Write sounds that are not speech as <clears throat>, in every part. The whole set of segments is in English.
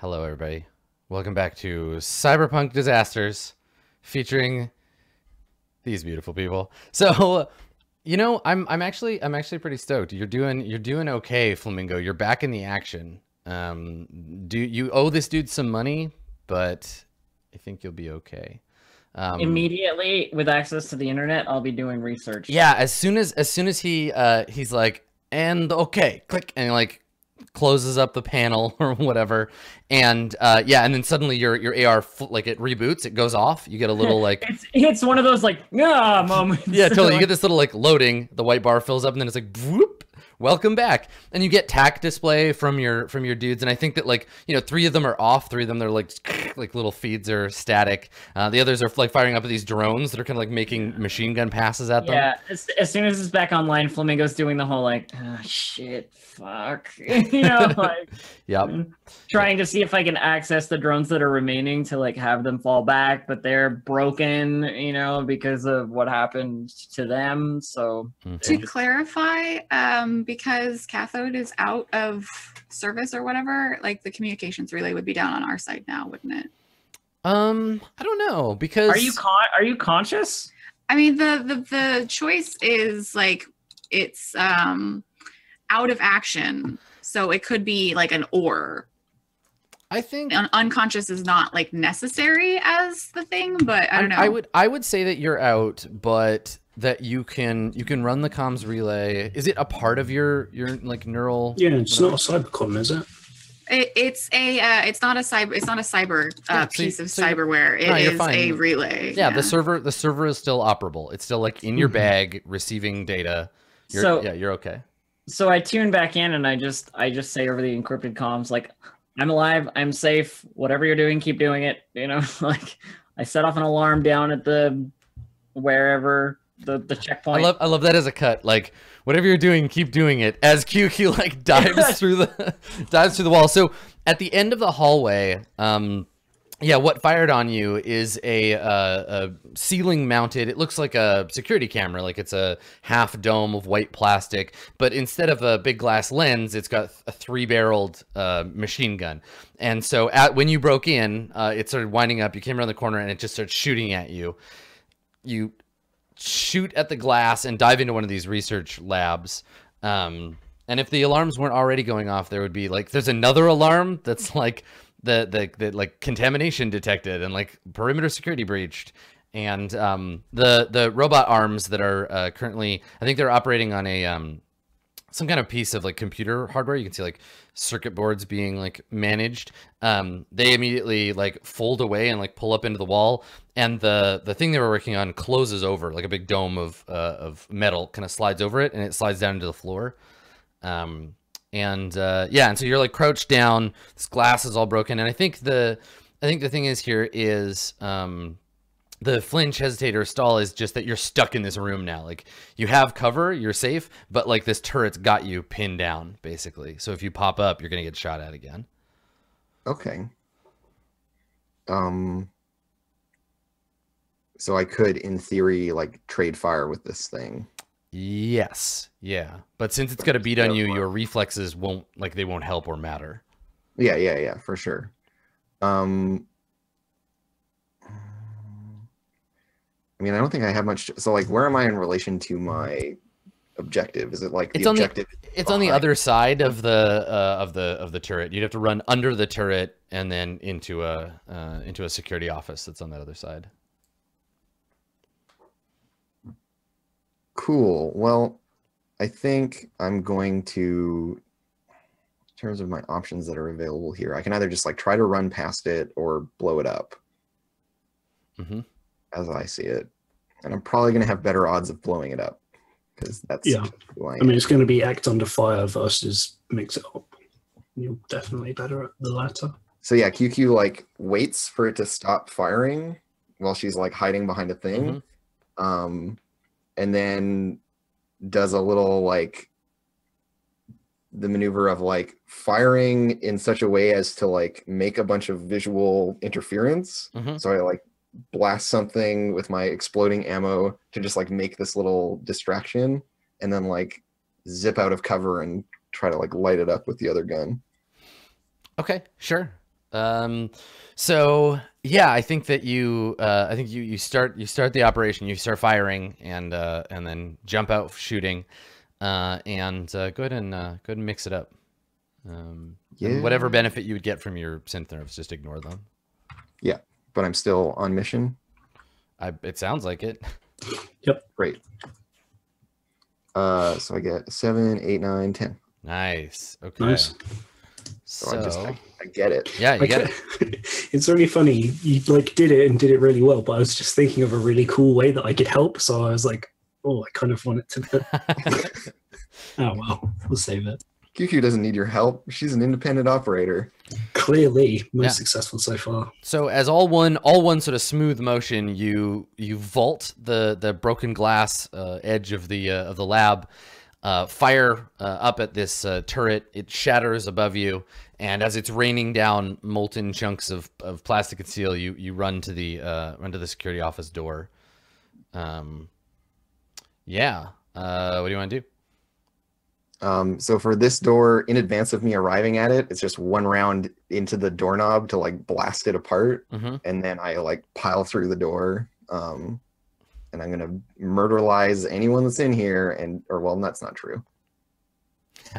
Hello, everybody. Welcome back to Cyberpunk Disasters, featuring these beautiful people. So, you know, I'm I'm actually I'm actually pretty stoked. You're doing you're doing okay, Flamingo. You're back in the action. Um, do you owe this dude some money? But I think you'll be okay. Um, Immediately, with access to the internet, I'll be doing research. Yeah, as soon as as soon as he uh he's like and okay, click and like closes up the panel <laughs> or whatever. And uh yeah and then suddenly your your ar like it reboots it goes off. You get a little like <laughs> it's, it's one of those like ah moments. Yeah totally. You <laughs> get this little like loading. The white bar fills up and then it's like whoop welcome back. And you get tac display from your from your dudes. And i think that like you know three of them are off. Three of them they're like <laughs> like little feeds are static. Uh, the others are like firing up at these drones that are kind of like making machine gun passes at them. Yeah as, as soon as it's back online flamingo's doing the whole like oh, shit fuck. <laughs> You know <laughs> like yep trying to see if i can access the drones that are remaining to like have them fall back but they're broken you know because of what happened to them so mm-hmm. to clarify um because cathode is out of service or whatever like the communications relay would be down on our side now wouldn't it um i don't know because are you con- are you conscious i mean the the the choice is like it's um out of action. So it could be like an or. I think Un- unconscious is not like necessary as the thing, but I don't know. I would I would say that you're out, but that you can you can run the comms relay. Is it a part of your your like neural? Yeah, it's whatever? not a cybercom, is it? it it's a uh, it's not a cyber it's not a cyber uh, yeah, so, piece of so cyberware. It no, is a relay. Yeah, yeah, the server the server is still operable. It's still like in your mm-hmm. bag receiving data. You're, so yeah, you're okay so I tune back in and I just I just say over the encrypted comms like I'm alive, I'm safe, whatever you're doing, keep doing it. You know, <laughs> like I set off an alarm down at the wherever the, the checkpoint. I love I love that as a cut. Like whatever you're doing, keep doing it. As QQ like <laughs> dives through the <laughs> dives through the wall. So at the end of the hallway, um yeah, what fired on you is a, uh, a ceiling mounted. It looks like a security camera, like it's a half dome of white plastic, but instead of a big glass lens, it's got a three barreled uh, machine gun. And so at, when you broke in, uh, it started winding up. You came around the corner and it just started shooting at you. You shoot at the glass and dive into one of these research labs. Um, and if the alarms weren't already going off, there would be like, there's another alarm that's <laughs> like, the, the the like contamination detected and like perimeter security breached and um, the the robot arms that are uh, currently I think they're operating on a um, some kind of piece of like computer hardware. You can see like circuit boards being like managed. Um, they immediately like fold away and like pull up into the wall, and the the thing they were working on closes over like a big dome of uh, of metal, kind of slides over it, and it slides down into the floor. Um, and uh, yeah, and so you're like crouched down. This glass is all broken, and I think the I think the thing is here is um, the flinch, hesitator, stall is just that you're stuck in this room now. Like you have cover, you're safe, but like this turret's got you pinned down basically. So if you pop up, you're gonna get shot at again. Okay. Um. So I could, in theory, like trade fire with this thing. Yes. Yeah. But since it's got a beat on you, your reflexes won't like they won't help or matter. Yeah, yeah, yeah, for sure. Um I mean, I don't think I have much so like where am I in relation to my objective? Is it like it's on the it's on the other side of the uh, of the of the turret. You'd have to run under the turret and then into a uh, into a security office that's on that other side. Cool. Well, I think I'm going to, in terms of my options that are available here, I can either just like try to run past it or blow it up. Mm-hmm. As I see it, and I'm probably going to have better odds of blowing it up because that's yeah. I, I mean, it's going to be act under fire versus mix it up. You're definitely better at the latter. So yeah, QQ like waits for it to stop firing while she's like hiding behind a thing. Mm-hmm. Um, and then does a little like the maneuver of like firing in such a way as to like make a bunch of visual interference. Mm-hmm. So I like blast something with my exploding ammo to just like make this little distraction and then like zip out of cover and try to like light it up with the other gun. Okay, sure. Um, so yeah, I think that you, uh, I think you you start you start the operation, you start firing, and uh, and then jump out shooting, uh, and uh, go ahead and uh, go ahead and mix it up. Um, Yeah. whatever benefit you would get from your synth nerves, just ignore them. But I'm still on mission. I, it sounds like it. Yep. Great. Uh, so I get seven, eight, nine, ten. Nice. Okay. Nice. So, So, I just I, I get it. yeah, you get Okay. <laughs> it's really funny. You, you like did it and did it really well, but I was just thinking of a really cool way that I could help. So I was like, oh, I kind of want it to. <laughs> oh well, we'll save it. QQ doesn't need your help. She's an independent operator. Clearly, most Yeah. successful so far. So as all one all one sort of smooth motion, you you vault the the broken glass uh, edge of the uh, of the lab, uh, fire uh, up at this uh, turret. It shatters above you, and as it's raining down molten chunks of, of plastic and steel, you you run to the uh, run to the security office door. Um, yeah. Uh, what do you want to do? Um, so for this door, in advance of me arriving at it, it's just one round into the doorknob to like blast it apart, hmm and then I like pile through the door. Um, and I'm gonna murderize anyone that's in here, and or well, that's not true.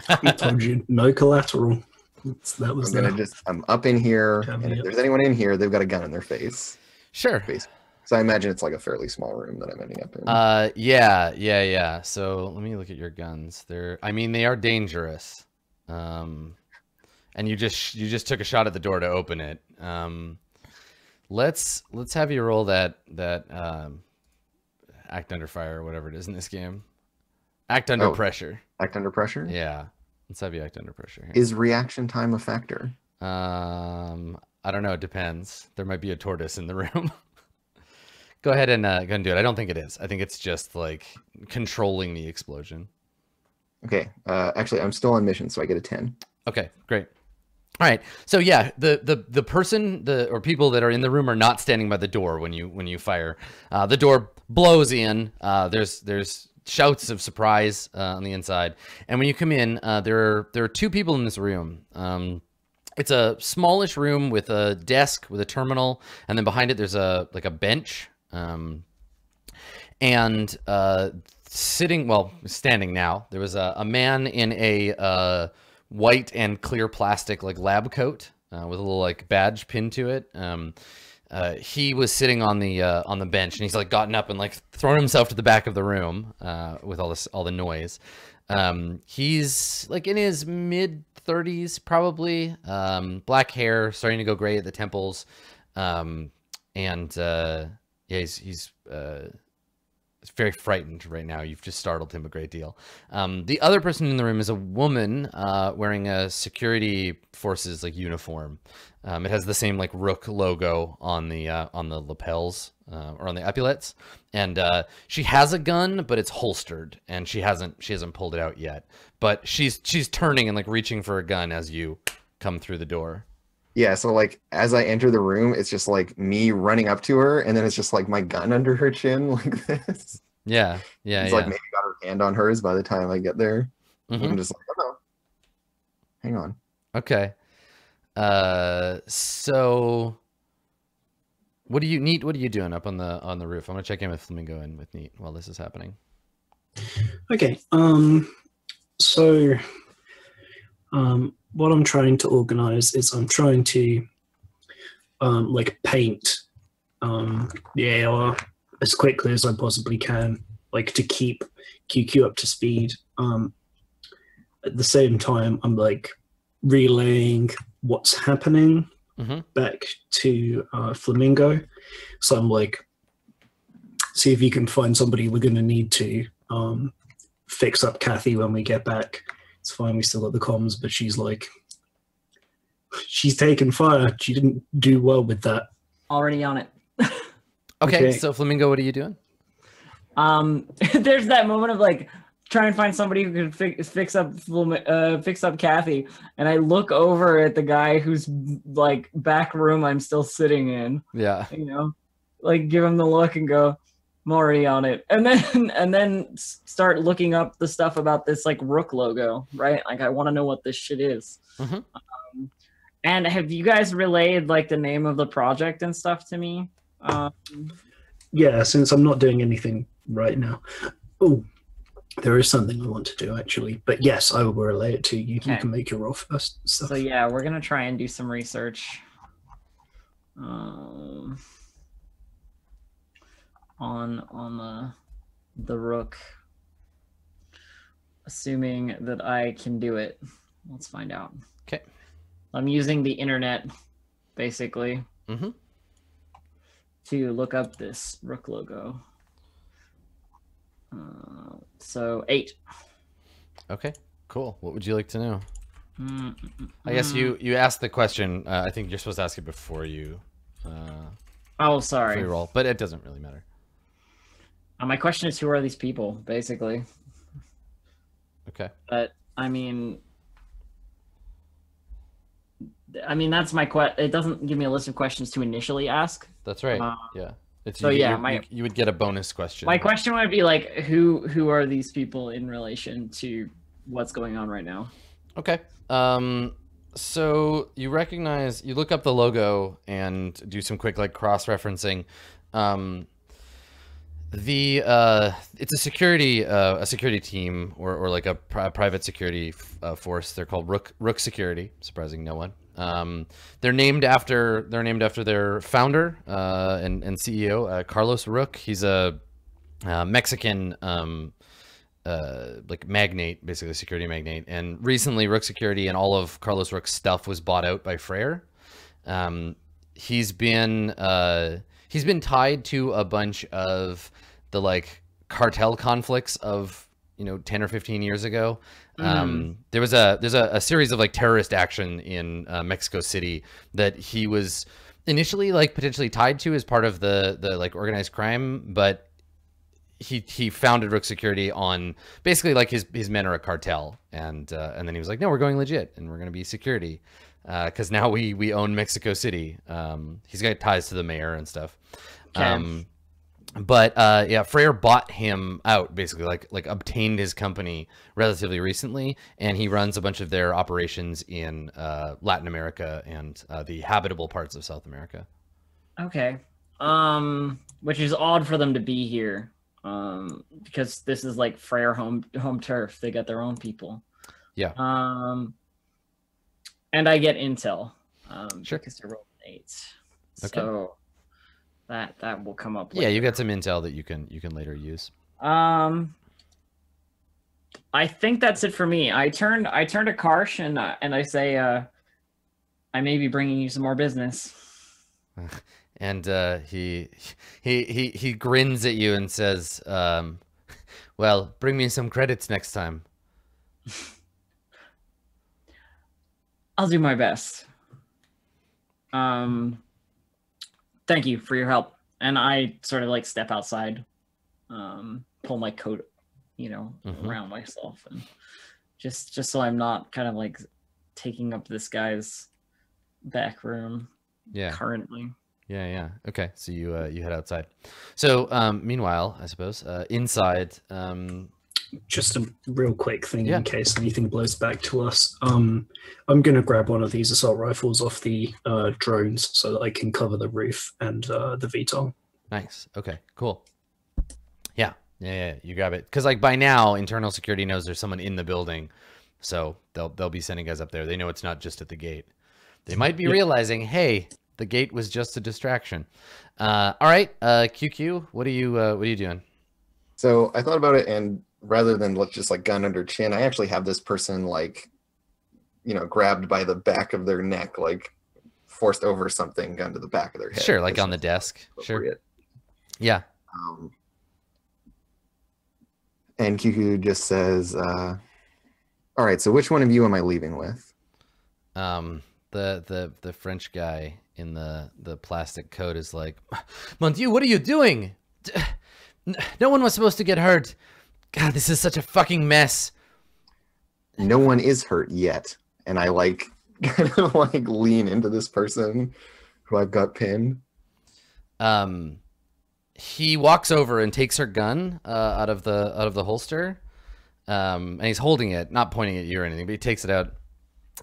I told you, no collateral. That's- that was I'm gonna just I'm up in here, Yeah, and yeah. if there's anyone in here, they've got a gun in their face. Sure. So I imagine it's like a fairly small room that I'm ending up in. Uh, yeah, yeah, yeah. So let me look at your guns. They're, I mean, they are dangerous. Um, and you just you just took a shot at the door to open it. Um, let's let's have you roll that that um, act under fire or whatever it is in this game. Act under Oh. pressure. Act under pressure. Yeah, let's have you act under pressure. Here. Is reaction time a factor? Um, I don't know. It depends. There might be a tortoise in the <laughs> room. Go ahead and uh, go ahead and do it. I don't think it is. I think it's just like controlling the explosion. Okay. Uh, actually, I'm still on mission, so I get a ten. Okay, great. All right. So yeah, the the the person the or people that are in the room are not standing by the door when you when you fire. Uh, the door blows in. Uh, there's there's shouts of surprise uh, on the inside, and when you come in, uh, there are there are two people in this room. Um, it's a smallish room with a desk with a terminal, and then behind it there's a like a bench. Um, and uh, sitting, well, standing now, there was a, a man in a uh, white and clear plastic like lab coat uh, with a little like badge pinned to it. Um, uh, he was sitting on the uh, on the bench, and he's like gotten up and like thrown himself to the back of the room uh, with all this all the noise. Um, he's like in his mid 30s, probably. Um, black hair, starting to go gray at the temples, um, and uh, yeah, he's he's uh, very frightened right now. You've just startled him a great deal. Um, the other person in the room is a woman uh, wearing a security forces like uniform. Um, it has the same like rook logo on the uh, on the lapels uh, or on the epaulets, and uh, she has a gun, but it's holstered, and she hasn't she hasn't pulled it out yet. But she's she's turning and like reaching for a gun as you come through the door. Yeah, so like as I enter the room, it's just like me running up to her, and then it's just like my gun <laughs> under her chin, like this. Yeah, yeah, it's yeah. like maybe got her hand on hers by the time I get there. Mhm. I'm just like, oh no. Hang on. Okay. Uh, so what do you neat? What are you doing up on the on the roof? I'm gonna check in with Flamingo and with Neat while this is happening. Okay. Um. So, um, what I'm trying to organize is I'm trying to, um, like paint, um, the AR as quickly as I possibly can, like to keep QQ up to speed. Um. At the same time, I'm like relaying what's happening Mhm. back to uh, Flamingo. So I'm like, see if you can find somebody we're going to need to um, fix up Kathy when we get back. It's fine, we still got the comms, but she's like, she's taken fire. She didn't do well with that. Already on it. <laughs> Okay, Okay. so Flamingo, what are you doing? Um, <laughs> there's that moment of like trying to find somebody who can fix fix up uh, fix up Kathy, and I look over at the guy whose like back room I'm still sitting in. Yeah. You know, like give him the look and go, "I'm already on it," and then <laughs> and then start looking up the stuff about this like Rook logo, right? Like I want to know what this shit is. Mhm. Um, And have you guys relayed like the name of the project and stuff to me? Um, Yeah, since I'm not doing anything right now. Oh, there is something I want to do actually. But yes, I will relay it to you. You can make your roll first. and Stuff. so yeah, we're gonna try and do some research. Um, on on the the rook. Assuming that I can do it. Let's find out. Okay. I'm using the internet, basically, Mhm. to look up this rook logo. Uh, so eight. Okay, cool. What would you like to know? Mm, mm, mm, I guess you you asked the question. Uh, I think you're supposed to ask it before you uh, Oh, sorry. you roll, but it doesn't really matter. Uh, my question is, who are these people, basically? Okay. But I mean, I mean that's my que. It doesn't give me a list of questions to initially ask. That's right. Uh, yeah. It's, so you, yeah, you, my- you, you would get a bonus question. My question would be like, who who are these people in relation to what's going on right now? Okay. Um, so you recognize, you look up the logo and do some quick like cross referencing. Um, the uh, it's a security uh, a security team or, or like a pri- private security uh, force. They're called Rook Rook Security. Surprising no one. Um, they're named after they're named after their founder uh, and and CEO uh, Carlos Rook. He's a uh, Mexican um, uh, like magnate, basically security magnate. And recently, Rook Security and all of Carlos Rook's stuff was bought out by Freyr. Um, he's been uh, he's been tied to a bunch of the like cartel conflicts of you know 10 or 15 years ago. Um, there was a there's a, a series of like terrorist action in uh, mexico city that he was initially like potentially tied to as part of the the like organized crime but he he founded Rook Security on basically like his his men are a cartel, and uh, and then he was like, no, we're going legit, and we're going to be security, because now we we own Mexico City. Um, he's got ties to the mayor and stuff. Um, but uh, yeah, Freyr bought him out basically, like like obtained his company relatively recently, and he runs a bunch of their operations in uh, Latin America and uh, the habitable parts of South America. Okay. Um, which is odd for them to be here. Um, because this is like Freyr home home turf. They got their own people. Yeah. Um, and I get intel. Um, Sure. because I rolled an eight. Okay. So that that will come up. Later. Yeah, you got some intel that you can you can later use. Um, I think that's it for me. I turned I turn to Karsh and uh, and I say, uh, I may be bringing you some more business. <laughs> and uh, he he he he grins at you and says, um, <laughs> "Well, bring me some credits next time." <laughs> I'll do my best. Um, thank you for your help. And I sort of like step outside, um, pull my coat, you know, Mhm. around myself, and just just so I'm not kind of like taking up this guy's back room Yeah, currently. yeah, yeah. Okay, so you uh, you head outside. So um, meanwhile, I suppose uh, inside, um, Just a real quick thing Yeah. in case anything blows back to us. Um, I'm going to grab one of these assault rifles off the uh, drones so that I can cover the roof and uh, the VTOL. nice. Okay, cool. Yeah, yeah, yeah. You grab it because like by now, internal security knows there's someone in the building, so they'll they'll be sending guys up there. They know it's not just at the gate. They might be Yeah. realizing, hey, the gate was just a distraction. Uh, all right, uh, QQ, what are you uh, what are you doing? So I thought about it, and rather than let's just like gun under chin, I actually have this person like, you know, grabbed by the back of their neck, like forced over something, gun to the back of their head. Sure, like on the desk. Sure. Yeah. Um, and QQ just says, uh, "All right, so which one of you am I leaving with?" Um, the the the French guy in the the plastic coat is like, Mon Dieu, what are you doing? No one was supposed to get hurt. God, this is such a fucking mess. No one is hurt yet, and I like <laughs> kind of like lean into this person who I've got pinned. Um, he walks over and takes her gun uh, out of the out of the holster. Um, and he's holding it, not pointing at you or anything, but he takes it out.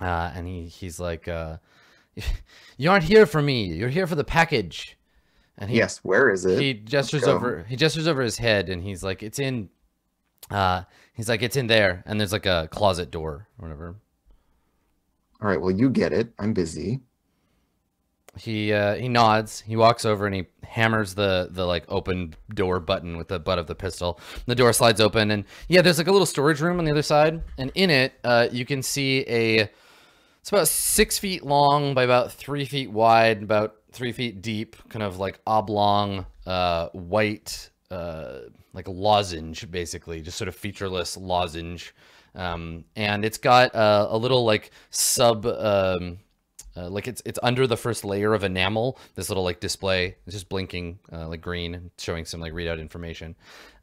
uh, and he he's like, uh, <laughs> "You aren't here for me. You're here for the package." And he, yes, where is it? he gestures over he gestures over his head and he's like it's in uh he's like it's in there and there's like a closet door or whatever All right, well, you get it. I'm busy. he uh he nods he walks over and he hammers the the like open door button with the butt of the pistol the door slides open and yeah there's like a little storage room on the other side and in it uh you can see a it's about six feet long by about three feet wide about three feet deep kind of like oblong uh white uh like lozenge basically just sort of featureless lozenge um and it's got uh, a little like sub um uh, like it's it's under the first layer of enamel. This little like display, it's just blinking uh, like green, showing some like readout information.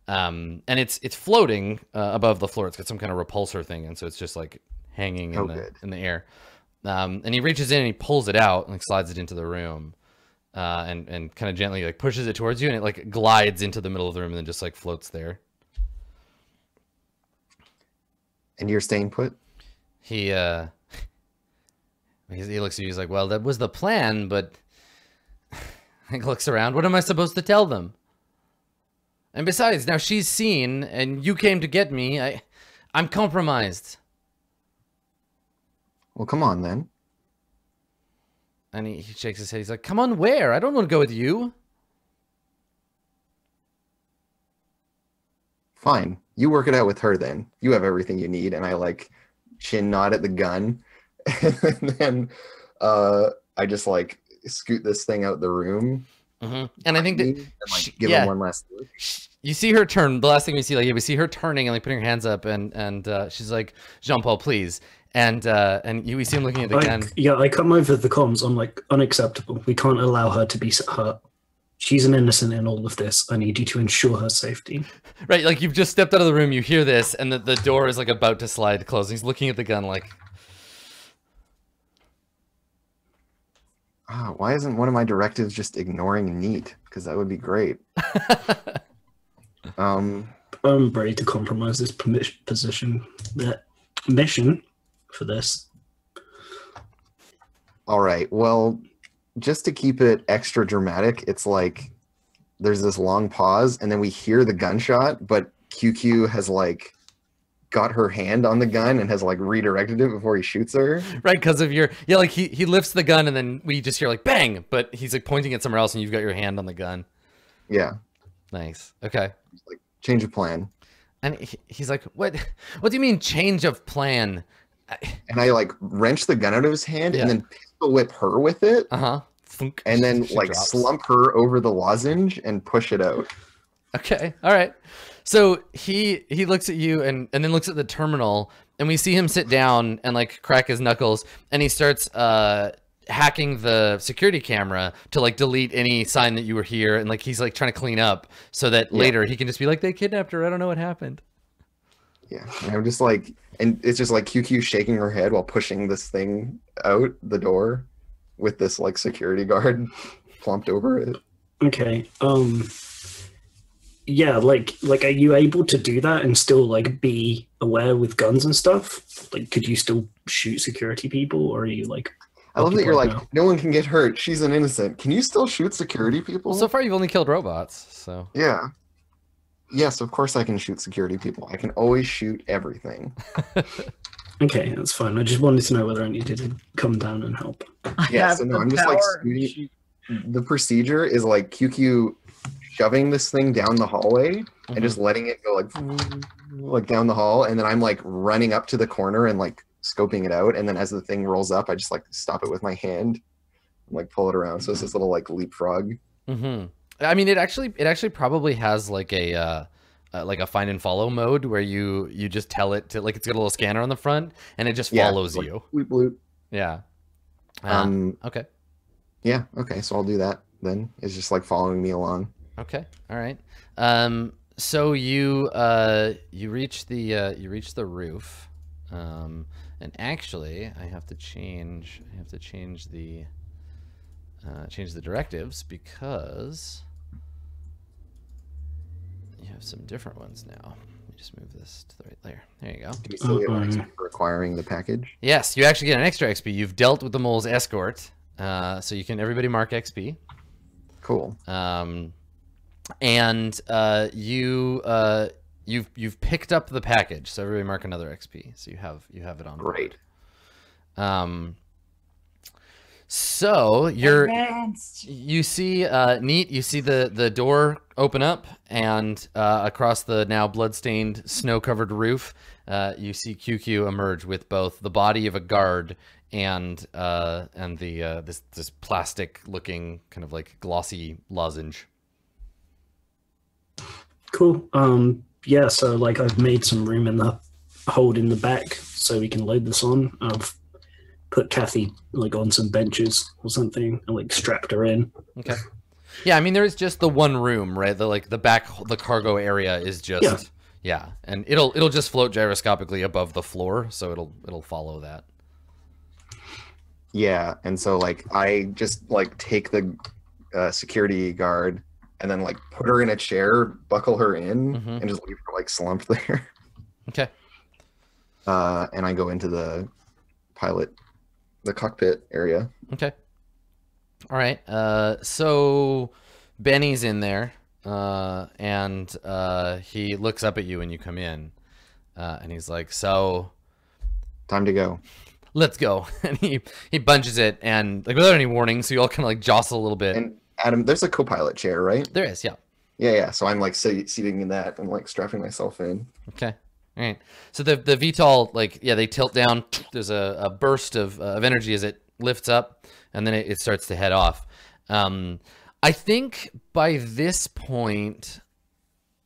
Um, and it's it's floating uh, above the floor. It's got some kind of repulsor thing, and so it's just like hanging in Oh, the good. in the air. Um, and he reaches in and he pulls it out and like slides it into the room, uh, and and kind of gently like pushes it towards you, and it like glides into the middle of the room and then just like floats there. And you're staying put? He uh <laughs> he looks at you, he's like, Well, that was the plan, but <laughs> he looks around, what am I supposed to tell them? And besides, now she's seen and you came to get me. I I'm compromised. Well, come on then. And he, he shakes his head. He's like, Come on, where? I don't want to go with you. Fine. You work it out with her then. You have everything you need. And I like chin nod at the gun. <laughs> and then uh I just like scoot this thing out the room. hmm And I think that and, like sh- give yeah. him one last look. You see her turn. The last thing we see, like, yeah, we see her turning and like putting her hands up, and and uh, she's like, Jean Paul, please. And uh, and you we see him looking at the I, gun. yeah, I come over the comms. I'm like, unacceptable. We can't allow her to be s- hurt. She's an innocent in all of this. I need you to ensure her safety. <laughs> Right, like you've just stepped out of the room, you hear this, and the, the door is like about to slide closed. He's looking at the gun like, Ah, why isn't one of my directives just ignoring neat? Because that would be great. <laughs> Um I'm ready to compromise this position, that mission for this. All right. Well, just to keep it extra dramatic, it's like there's this long pause and then we hear the gunshot, but QQ has like got her hand on the gun and has like redirected it before he shoots her. right, because of your, yeah, like he, he lifts the gun and then we just hear like bang, but he's like pointing it somewhere else and you've got your hand on the gun. Yeah. Nice. Okay. Like Change of plan. And he, he's like, what, what do you mean change of plan? And I like wrench the gun out of his hand Yeah. and then pistol whip her with it Uh huh. And then She like drops. slump her over the lozenge and push it out. Okay. All right. So he he looks at you and and then looks at the terminal and we see him sit down and like crack his knuckles and he starts uh hacking the security camera to like delete any sign that you were here and like he's like trying to clean up so that Yeah. later he can just be like they kidnapped her. I don't know what happened. Yeah. And I'm just like and it's just like QQ shaking her head while pushing this thing out the door with this like security guard <laughs> plumped over it. Okay. Um. Yeah, like, like, are you able to do that and still like be aware with guns and stuff? Like, could you still shoot security people, or are you like? I love that you're like, occupied no one can get hurt. She's an innocent. Can you still shoot security people? So far you've only killed robots, so yeah. Yes, of course I can shoot security people. I can always shoot everything. <laughs> Okay, that's fine. I just wanted to know whether I needed to come down and help. I Yeah, so no, I'm just, like, power. The procedure is like QQ shoving this thing down the hallway Mhm. and just letting it go like like down the hall and then I'm like running up to the corner and like scoping it out and then as the thing rolls up I just like stop it with my hand and like pull it around. So it's this little like leapfrog. hmm I mean, it actually it actually probably has like a uh, uh, like a find and follow mode where you you just tell it to like it's got a little scanner on the front and it just Yeah, follows like, you. Bloop, bloop. Yeah. Uh, Um okay. yeah, okay, so I'll do that then. It's just like following me along. Okay. All right. Um. So you uh you reach the uh you reach the roof, um and actually I have to change I have to change the uh, change the directives because you have some different ones now. Let me just move this to the right layer. There you go. Do we still get one Uh-oh. XP for acquiring the package? Yes, you actually get an extra XP. You've dealt with the mole's escort, uh, so you can everybody mark XP. Cool. Um, and uh, you uh, you've you've picked up the package, so everybody mark another XP. So you have you have it on board. Great. Um, so you're you see uh, neat. You see the the door open up, and uh, across the now bloodstained, snow-covered roof, uh, you see QQ emerge with both the body of a guard and uh, and the uh, this this plastic-looking kind of like glossy lozenge. Cool. Um, yeah, so like I've made some room in the hold in the back so we can load this on. I've put Kathy like on some benches or something and like strapped her in. Okay. Yeah, I mean there is just the one room, right? The like the back the cargo area is just Yeah. yeah, and it'll it'll just float gyroscopically above the floor, so it'll it'll follow that. Yeah, and so like I just like take the uh, security guard and then like put her in a chair, buckle her in, Mhm. and just leave her like slumped <laughs> there. Okay. Uh, and I go into the pilot, the cockpit area. Okay. All right. Uh, so Benny's in there, uh, and uh, he looks up at you when you come in, uh, and he's like, "So Time to go. let's go." <laughs> And he he bunches it, and like without any warning, so you all kind of like jostle a little bit. And Adam, there's a co-pilot chair, right? there is, yeah. Yeah, yeah. So I'm like sit- seating in that and like strapping myself in. Okay. All right. So the the VTOL, like, yeah, they tilt down. There's a, a burst of, uh, of energy as it lifts up, and then it, it starts to head off. Um, I think by this point,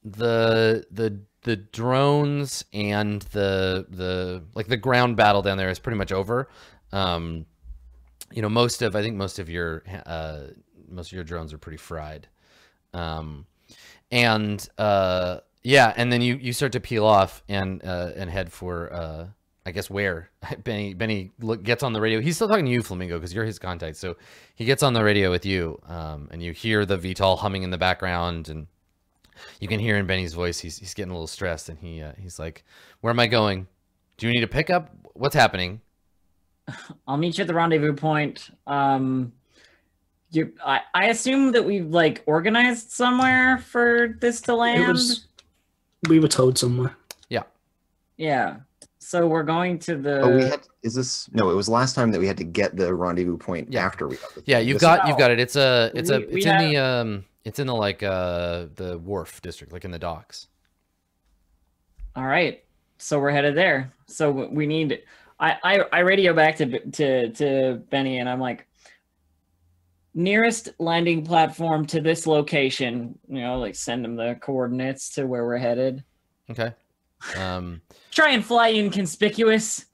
the the the drones and the the like the ground battle down there is pretty much over. Um, you know, most of I think most of your uh, most of your drones are pretty fried. Um, and uh, yeah, and then you you start to peel off and uh, and head for uh, I guess where <laughs> Benny Benny look, gets on the radio. He's still talking to you, Flamingo, because you're his contact. So he gets on the radio with you, um, and you hear the VTOL humming in the background, and you can hear in Benny's voice he's he's getting a little stressed, and he uh, he's like, "Where am I going? Do you need a pickup? What's happening?" <laughs> I'll meet you at the rendezvous point. Um, you, I, I assume that we've like organized somewhere for this to land. It was we were told somewhere. Yeah. Yeah. So we're going to the. oh, we had. Is this no? It was last time that we had to get the rendezvous point Yeah. after we got the. Yeah, you've This- got you've got it. It's a it's a We- we it's in the um it's in the like uh the wharf district, like in the docks. All right. So we're headed there. So we need. I I, I radio back to to to Benny and I'm like, nearest landing platform to this location. You know, like send them the coordinates to where we're headed. Okay. Um <laughs> Try and fly inconspicuous.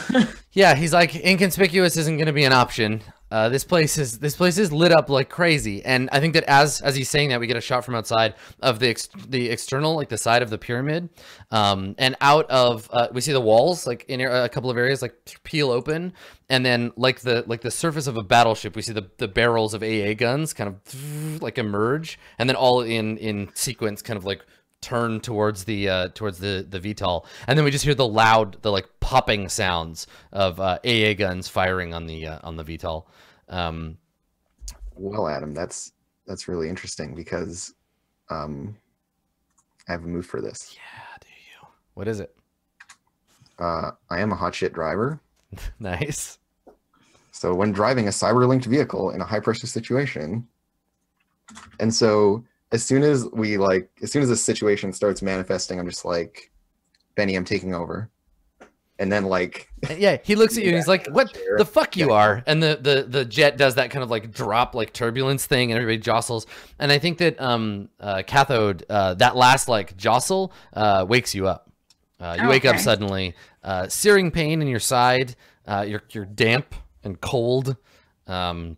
<laughs> yeah, he's like inconspicuous isn't going to be an option. Uh, this place is this place is lit up like crazy, and I think that as as he's saying that, we get a shot from outside of the ex- the external, like the side of the pyramid, um, and out of uh, we see the walls like in a couple of areas like peel open, and then like the like the surface of a battleship, we see the the barrels of AA guns kind of like emerge, and then all in in sequence, kind of like turn towards the uh, towards the the VTOL, and then we just hear the loud, the like popping sounds of uh, AA guns firing on the uh, on the VTOL. Um, Well, Adam, that's that's really interesting because um, I have a move for this. yeah, do you? What is it? Uh, I am a hot shit driver, <laughs> Nice. so when driving a cyber linked vehicle in a high pressure situation, and so as soon as we like, as soon as this situation starts manifesting, I'm just like, Benny, I'm taking over, and then like, yeah, he looks at you and he's like, "What Chair. the fuck you Yeah. are?" And the the the jet does that kind of like drop like turbulence thing, and everybody jostles. And I think that um uh, cathode uh, that last like jostle uh, wakes you up. Uh, you wake up suddenly, uh, searing pain in your side. Uh, you're you're damp and cold. Um,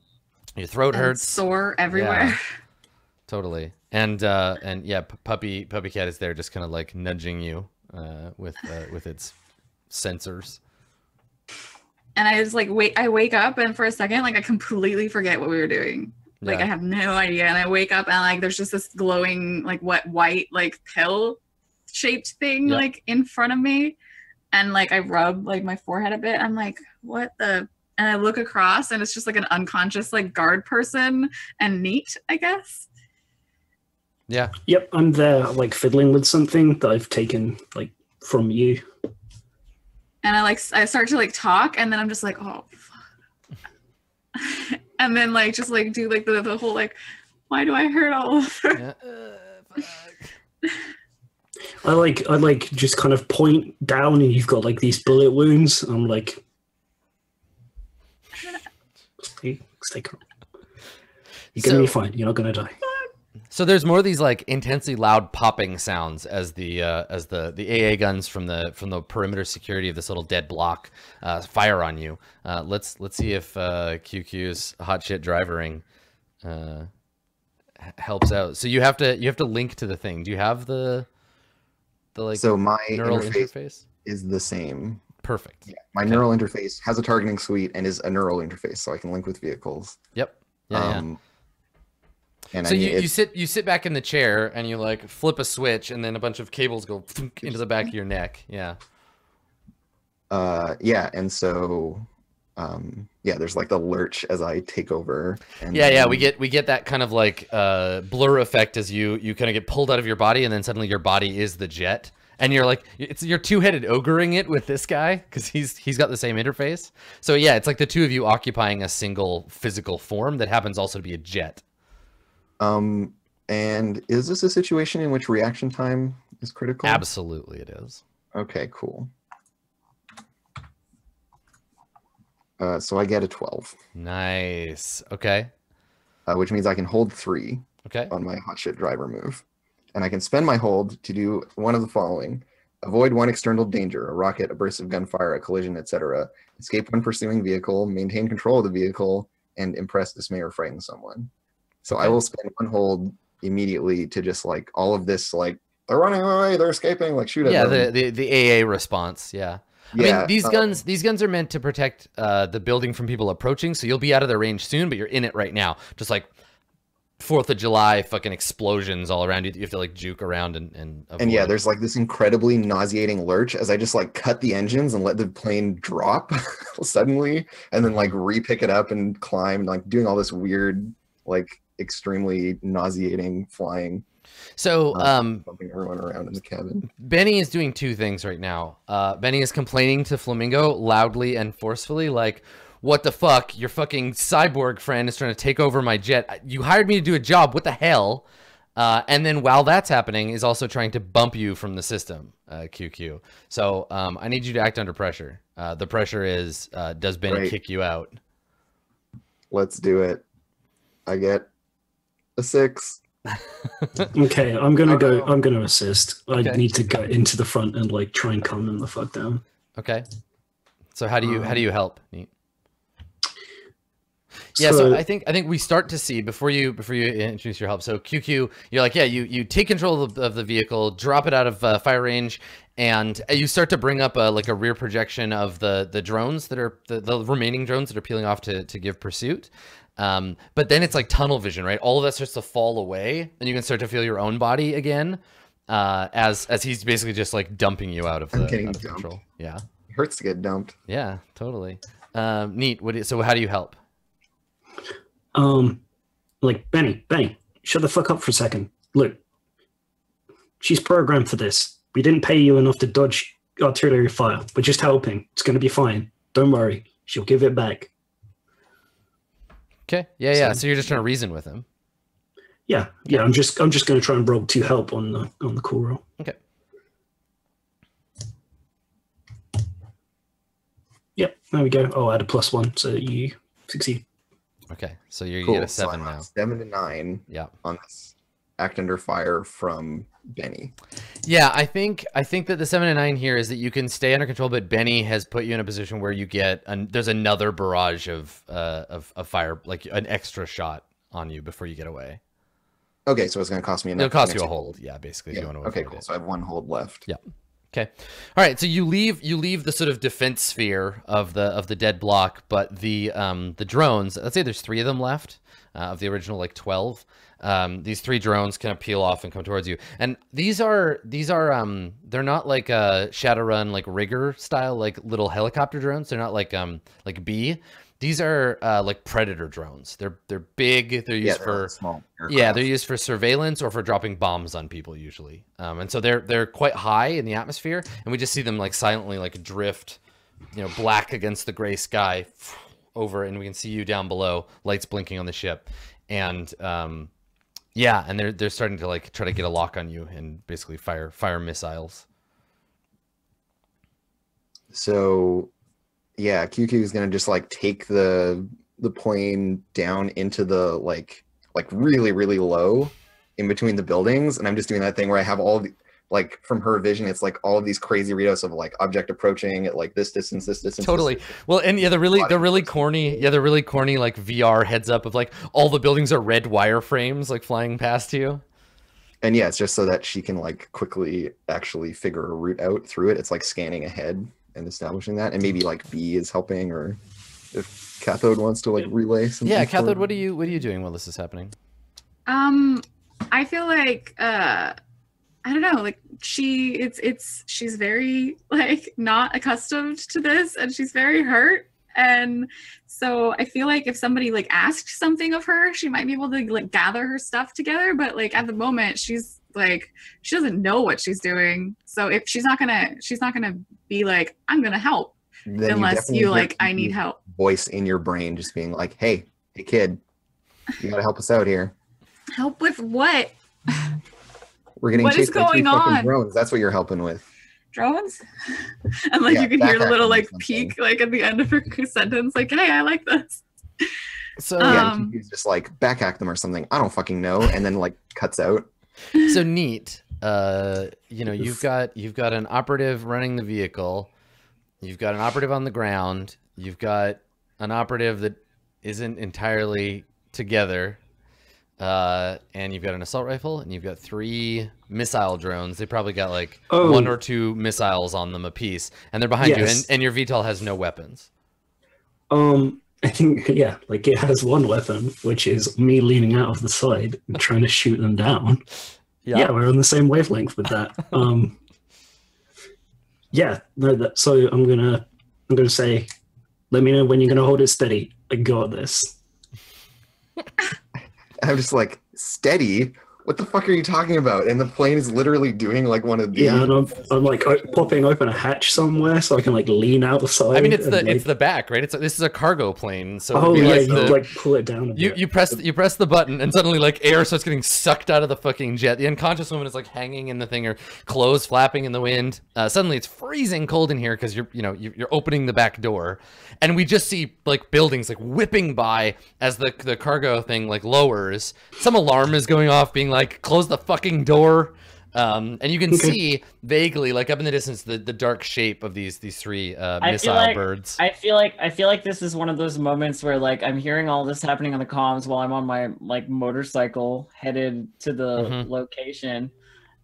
your throat and hurts. sore everywhere. <laughs> Totally. And uh and yeah, puppy puppy cat is there just kind of like nudging you uh with uh, with its sensors. And I just like wait I wake up and for a second like I completely forget what we were doing. Like Yeah. I have no idea. And I wake up and like there's just this glowing like what white like pill shaped thing Yep. like in front of me, and like I rub like my forehead a bit. I'm like, what the? And I look across, and it's just like an unconscious like guard person and neat, I guess. Yeah. Yep, I'm there, like fiddling with something that I've taken like from you. and I like I start to like talk, and then I'm just like, oh, <laughs> and then like just like do like the, the whole like, why do I hurt all over? Yeah. <laughs> Uh. I like I like just kind of point down and you've got like these bullet wounds. I'm like stay stay calm. You're gonna be fine, you're not gonna die. So there's more of these like intensely loud popping sounds as the uh, as the the AA guns from the from the perimeter security of this little dead block uh, fire on you. Uh, let's let's see if uh, QQ's hot shit drivering uh, helps out. So you have to you have to link to the thing. Do you have the the like so my neural interface interface? is the same. Perfect. Yeah, My Okay. neural interface has a targeting suite and is a neural interface, so I can link with vehicles. Yep. Yeah. yeah. And So I mean, you, you sit you sit back in the chair and you like flip a switch and then a bunch of cables go into the back of your neck. Yeah. uh, yeah, and so um, yeah, there's like the lurch as I take over. And Yeah, yeah, we get we get that kind of like uh, blur effect as you you kind of get pulled out of your body, and then suddenly your body is the jet, and you're like it's you're two headed ogreing it with this guy because he's he's got the same interface. So yeah, it's like the two of you occupying a single physical form that happens also to be a jet. Um, and is this a situation in which reaction time is critical? Absolutely, it is. Okay, cool. Uh, so I get a 12, Nice. Okay. uh, which means I can hold three Okay. on my hot shit driver move. And I can spend my hold to do one of the following avoid one external danger, a rocket, a burst of gunfire, a collision, etc. Escape one pursuing vehicle, maintain control of the vehicle, and impress, dismay, or frighten someone. So I will spend one hold immediately to just like all of this, like, they're running away, they're escaping, like shoot at Yeah, them. the, the the AA response. Yeah. I Yeah, mean, these um, guns these guns are meant to protect uh, the building from people approaching, so you'll be out of their range soon, but you're in it right now. Just like Fourth of July, fucking explosions all around you. You have to like juke around and and, And yeah, there's like this incredibly nauseating lurch as I just like cut the engines and let the plane drop <laughs> suddenly, and then like re-pick it up and climb, like doing all this weird, like extremely nauseating flying, so uh, um, bumping everyone around in the cabin. Benny is doing two things right now. Uh, Benny is complaining to Flamingo loudly and forcefully, like, "What the fuck? Your fucking cyborg friend is trying to take over my jet. You hired me to do a job. What the hell?" Uh, and then while that's happening, is also trying to bump you from the system, uh, QQ. So um, I need you to act under pressure. Uh, the pressure is, uh, does Benny Right. kick you out? Let's do it. I get a six. <laughs> Okay, I'm gonna go. I'm gonna assist. I Okay. need to go into the front and like try and calm them the fuck down. Okay. So how do you how do you Um, help? Neat. Yeah, so, I think I think we start to see before you before you introduce your help. So QQ, you're like, yeah, you you take control of the, of the vehicle, drop it out of uh, fire range, and you start to bring up a, like a rear projection of the the drones that are the, the remaining drones that are peeling off to to give pursuit. Um, but then it's like tunnel vision, right? All of that starts to fall away, and you can start to feel your own body again. Uh, as as he's basically just like dumping you out of I'm the getting out of control. Yeah. It hurts to get dumped. Yeah, totally. Um, neat. What? do- So how do you help? Um like Benny, Benny, shut the fuck up for a second. Look. She's programmed for this. We didn't pay you enough to dodge artillery fire. We're just helping. It's gonna be fine. Don't worry. She'll give it back. Okay. Yeah, yeah. So- So you're just trying to reason with him. Yeah, yeah. I'm just I'm just gonna try and roll to help on the on the call roll. Okay. Yep, there we go. Oh, I had a plus one, so you succeed. Okay. So you're, you Cool. get a seven I'm now. Seven to nine Yeah. on this act under fire from Benny. Yeah, I think I think that the seven and nine here is that you can stay under control, but Benny has put you in a position where you get an, there's another barrage of uh of, a fire, like an extra shot on you before you get away. Okay, so it's going to cost me enough. It'll cost you a hold. Yeah, basically, if Yeah. you want to Okay, cool. it. So I have one hold left. Yeah. Okay. All right. So you leave you leave the sort of defense sphere of the of the dead block, but the um the drones. Let's say there's three of them left uh, of the original like twelve. Um, these three drones kind of peel off and come towards you, and these are these are um they're not like a Shadowrun like rigger style like little helicopter drones. They're not like um like B. These are uh, like predator drones. They're they're big. They're Yeah, used they're for small. yeah, they're used for surveillance or for dropping bombs on people usually. Um, and so they're they're quite high in the atmosphere, and we just see them like silently like drift, you know, black against the gray sky over, and we can see you down below, lights blinking on the ship, and um, yeah, and they're they're starting to like try to get a lock on you and basically fire fire missiles. So, yeah, QQ is gonna just like take the the plane down into the like like really really low in between the buildings, and I'm just doing that thing where I have all the like from her vision, it's like all of these crazy redos of like object approaching at like this distance, this distance. this Totally. distance. Well, and yeah, the really Body the really corny, yeah, the really corny like VR heads up of like all the buildings are red wireframes like flying past you. And yeah, it's just so that she can like quickly actually figure a route out through it. It's like scanning ahead and establishing that, and maybe like B is helping, or if Cathode wants to like relay some. Yeah. Cathode, what are you what are you doing while this is happening? Um, I feel like uh, I don't know, like she, it's it's she's very like not accustomed to this, and she's very hurt, and so I feel like if somebody like asked something of her, she might be able to like gather her stuff together, but like at the moment, she's like she doesn't know what she's doing, so if she's not gonna, she's not gonna be like I'm gonna help Then unless definitely you like I need help. Voice in your brain just being like, "Hey, hey, kid, you gotta help us out here. Help with what? <laughs> We're getting What is chased by three going fucking on? drones. That's what you're helping with." drones <laughs> and like Yeah, you can hear the little like peak like at the end of her <laughs> sentence like hey i like this So yeah, Um, and QQ's just like backhack them or something. I don't fucking know, and then like cuts out. so neat. Uh, you know, you've got you've got an operative running the vehicle, you've got an operative on the ground, you've got an operative that isn't entirely together, uh, and you've got an assault rifle, and you've got three missile drones. They probably got like Oh. one or two missiles on them apiece, and they're behind you, and, Yes. and your VTOL has no weapons. Um, I think yeah, like it has one weapon, which is me leaning out of the side and trying to shoot them down. Yeah, we're on the same wavelength with that. <laughs> Um, yeah, no, that, so I'm gonna I'm gonna say, let me know when you're gonna hold it steady. I got this. <laughs> I'm just like steady. What the fuck are you talking about? And the plane is literally doing like one of these. Yeah, and I'm, I'm like o- popping open a hatch somewhere so I can like lean out the side. I mean, it's the like, it's the back, right? It's this is a cargo plane, so oh yeah, like you the- like pull it down. A You bit. you press you press the button and suddenly like air starts getting sucked out of the fucking jet. The unconscious woman is like hanging in the thing, or clothes flapping in the wind. Uh, suddenly it's freezing cold in here because you're you know you- you're opening the back door, and we just see like buildings like whipping by as the the cargo thing like lowers. Some alarm is going off, being like close the fucking door. Um, and you can see vaguely, like up in the distance, the, the dark shape of these these three uh, I feel missile like- birds. I feel like I feel like this is one of those moments where like I'm hearing all this happening on the comms while I'm on my like motorcycle headed to the Mhm. location,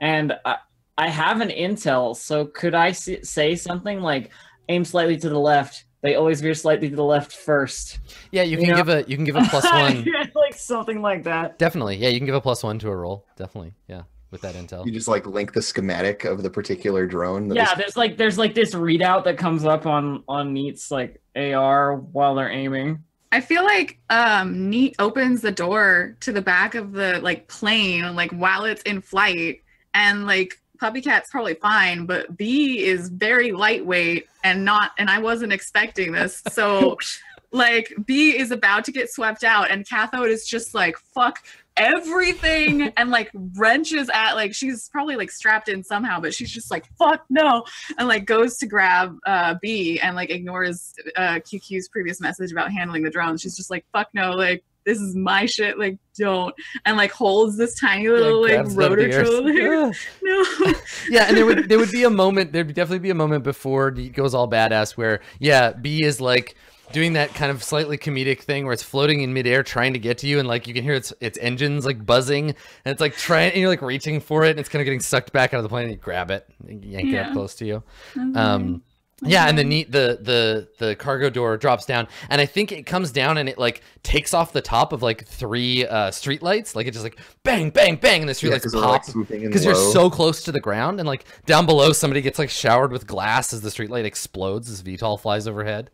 and I, I have an intel. So could I s- say something like aim slightly to the left? They always veer slightly to the left first. yeah, you can Yeah. give a you can give a plus <laughs> one. like something like that. Definitely. Yeah, you can give a plus one to a roll. Definitely. Yeah, with that intel. You just like link the schematic of the particular drone. that Yeah, was- there's like there's like this readout that comes up on on Neat's like AR while they're aiming. I feel like um Neat opens the door to the back of the like plane like while it's in flight and like Puppy Cat's probably fine, but B is very lightweight and not and I wasn't expecting this. So <laughs> like B is about to get swept out and Cathode is just like fuck everything and like wrenches at like she's probably like strapped in somehow but she's just like fuck no and like goes to grab uh B and like ignores uh QQ's previous message about handling the drones. She's just like fuck no like this is my shit like don't and like holds this tiny little like rotor ears. troller. <laughs> <laughs> no. <laughs> yeah, and there would there would be a moment. There'd definitely be a moment before it goes all badass where yeah, B is like doing that kind of slightly comedic thing where it's floating in midair trying to get to you and like you can hear its its engines like buzzing and it's like trying and you're like reaching for it and it's kind of getting sucked back out of the plane and you grab it and yank it up close to you. Mhm. Um yeah, and the neat the the the cargo door drops down, and I think it comes down and it like takes off the top of like three uh street lights, like it just like bang bang bang, and the street Yeah, lights 'cause they're, like, pop because you're so close to the ground, and like down below somebody gets like showered with glass as the street light explodes as VTOL flies overhead.